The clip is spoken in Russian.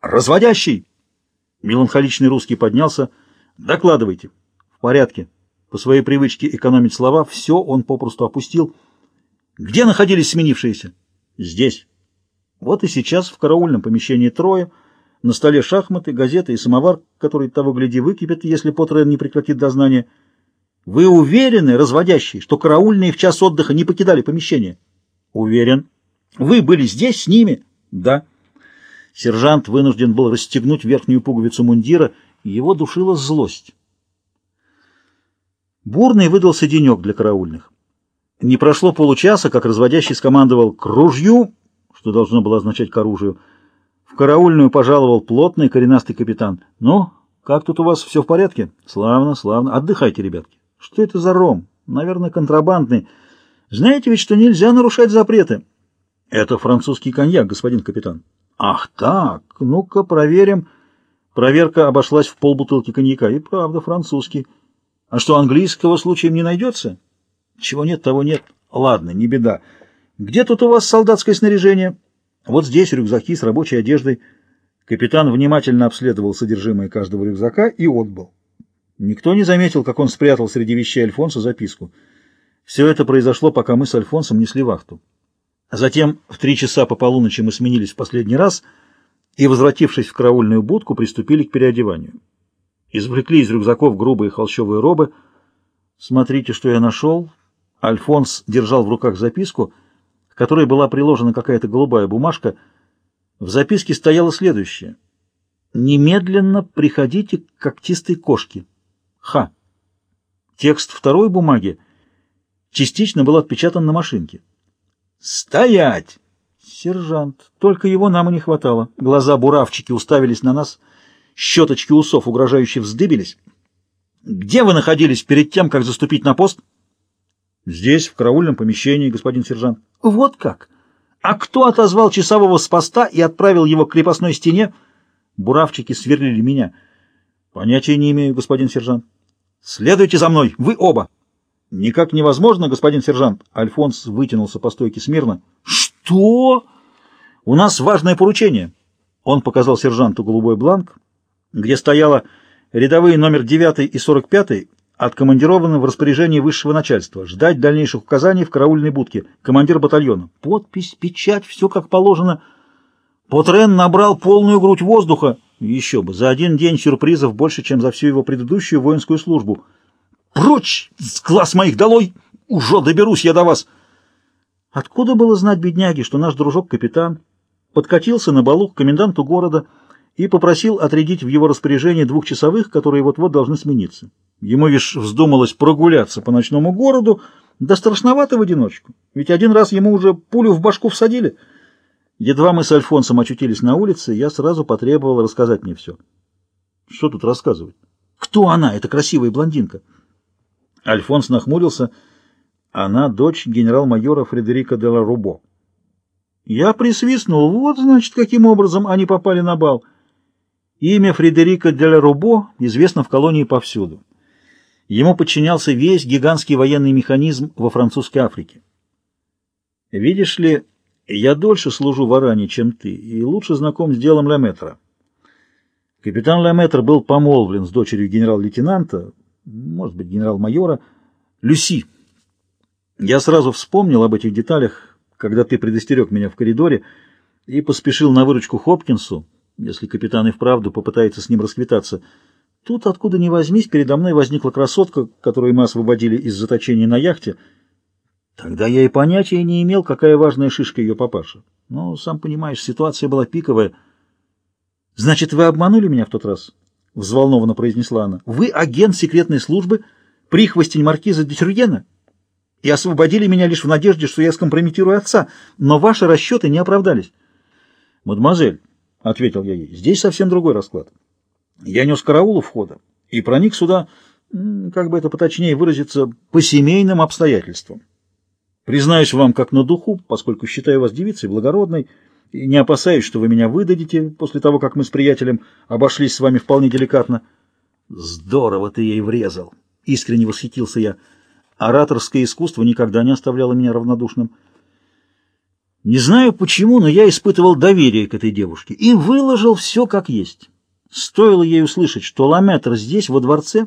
Разводящий! Меланхоличный русский поднялся. Докладывайте. В порядке. По своей привычке экономить слова, все он попросту опустил. Где находились сменившиеся? Здесь. Вот и сейчас в караульном помещении трое. На столе шахматы, газеты и самовар, который того гляди выкипит, если Потрен не прекратит дознание. Вы уверены, разводящий, что караульные в час отдыха не покидали помещение? Уверен. Вы были здесь с ними? Да. Сержант вынужден был расстегнуть верхнюю пуговицу мундира, и его душила злость. Бурный выдался денек для караульных. Не прошло получаса, как разводящий скомандовал «к ружью», что должно было означать «к оружию». В караульную пожаловал плотный коренастый капитан. «Ну, как тут у вас все в порядке?» «Славно, славно. Отдыхайте, ребятки». «Что это за ром? Наверное, контрабандный. Знаете ведь, что нельзя нарушать запреты». «Это французский коньяк, господин капитан». Ах так, ну-ка проверим. Проверка обошлась в полбутылки коньяка. И правда, французский. А что, английского случаем не найдется? Чего нет, того нет. Ладно, не беда. Где тут у вас солдатское снаряжение? Вот здесь рюкзаки с рабочей одеждой. Капитан внимательно обследовал содержимое каждого рюкзака и отбыл. Никто не заметил, как он спрятал среди вещей Альфонса записку. Все это произошло, пока мы с Альфонсом несли вахту. Затем в три часа по полуночи мы сменились в последний раз и, возвратившись в караульную будку, приступили к переодеванию. Извлекли из рюкзаков грубые холщовые робы. «Смотрите, что я нашел». Альфонс держал в руках записку, к которой была приложена какая-то голубая бумажка. В записке стояло следующее. «Немедленно приходите к когтистой кошке». Ха. Текст второй бумаги частично был отпечатан на машинке. «Стоять!» «Сержант, только его нам и не хватало». Глаза буравчики уставились на нас, щеточки усов угрожающе вздыбились. «Где вы находились перед тем, как заступить на пост?» «Здесь, в караульном помещении, господин сержант». «Вот как? А кто отозвал часового с поста и отправил его к крепостной стене?» Буравчики сверлили меня. «Понятия не имею, господин сержант». «Следуйте за мной, вы оба!» «Никак невозможно, господин сержант!» Альфонс вытянулся по стойке смирно. «Что? У нас важное поручение!» Он показал сержанту голубой бланк, где стояло рядовые номер 9 и 45 откомандированы в распоряжении высшего начальства, ждать дальнейших указаний в караульной будке, командир батальона. Подпись, печать, все как положено. Потрен набрал полную грудь воздуха. Еще бы, за один день сюрпризов больше, чем за всю его предыдущую воинскую службу. Прочь! С глаз моих долой! Уже доберусь я до вас!» Откуда было знать бедняге, что наш дружок-капитан подкатился на балу к коменданту города и попросил отрядить в его распоряжение двухчасовых, которые вот-вот должны смениться. Ему лишь вздумалось прогуляться по ночному городу, да страшновато в одиночку, ведь один раз ему уже пулю в башку всадили. Едва мы с Альфонсом очутились на улице, я сразу потребовал рассказать мне все. Что тут рассказывать? Кто она, эта красивая блондинка? Альфонс нахмурился. Она дочь генерал-майора Фредерика де ла Рубо. Я присвистнул. Вот, значит, каким образом они попали на бал. Имя Фредерика де ла Рубо известно в колонии повсюду. Ему подчинялся весь гигантский военный механизм во французской Африке. Видишь ли, я дольше служу в Аране, чем ты, и лучше знаком с делом Леметра. Капитан Леметр был помолвлен с дочерью генерал-лейтенанта, может быть, генерал-майора, Люси. Я сразу вспомнил об этих деталях, когда ты предостерег меня в коридоре, и поспешил на выручку Хопкинсу, если капитан и вправду попытается с ним расквитаться. Тут, откуда ни возьмись, передо мной возникла красотка, которую мы освободили из заточения на яхте. Тогда я и понятия не имел, какая важная шишка ее папаша. Но, сам понимаешь, ситуация была пиковая. Значит, вы обманули меня в тот раз? — взволнованно произнесла она. — Вы агент секретной службы, прихвостень маркиза де Тюрьена, и освободили меня лишь в надежде, что я скомпрометирую отца, но ваши расчеты не оправдались. — Мадемуазель, — ответил я ей, — здесь совсем другой расклад. Я нес караул у входа и проник сюда, как бы это поточнее выразиться, по семейным обстоятельствам. Признаюсь вам как на духу, поскольку считаю вас девицей благородной, — и не опасаюсь, что вы меня выдадите после того, как мы с приятелем обошлись с вами вполне деликатно. Здорово ты ей врезал, искренне восхитился я. Ораторское искусство никогда не оставляло меня равнодушным. Не знаю почему, но я испытывал доверие к этой девушке и выложил все как есть. Стоило ей услышать, что Ламетр здесь, во дворце,